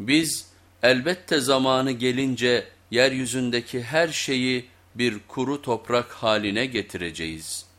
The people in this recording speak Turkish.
Biz elbette zamanı gelince yeryüzündeki her şeyi bir kuru toprak haline getireceğiz.''